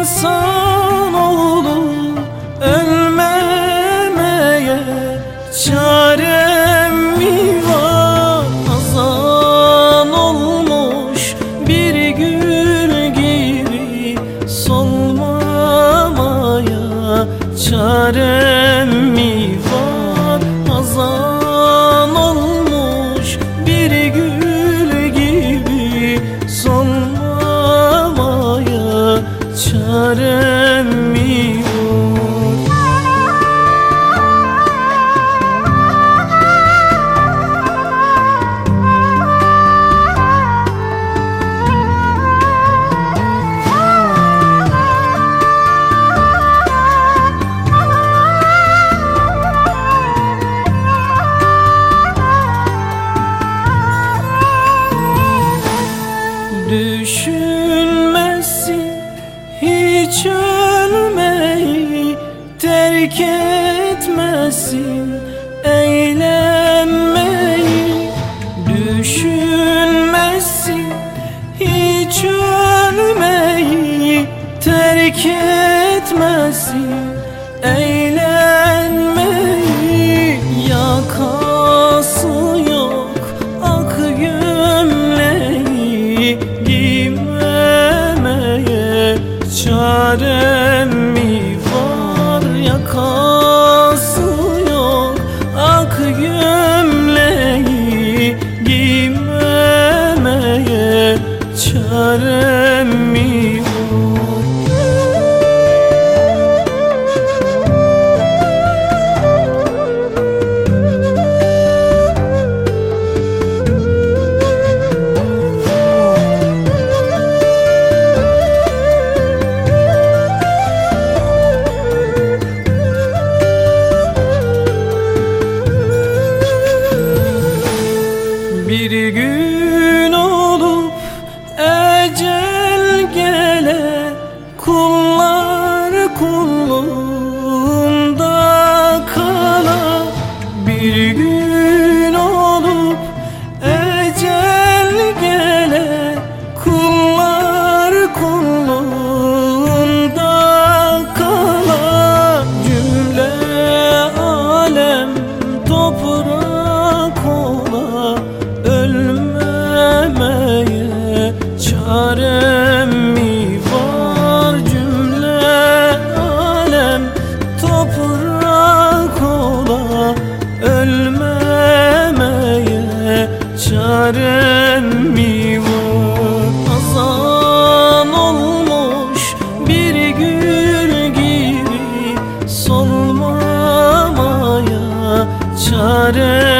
insan oldu ölmemeye çarem mi var azan olmuş bir gül gibi solmamaya çarem mi var terk etmesin eğlenmeyi Düşünmesin hiç ölmeyi terk etmesin Bir gün olup kullar emmi var Azan olmuş bir gül gibi Sormamaya çare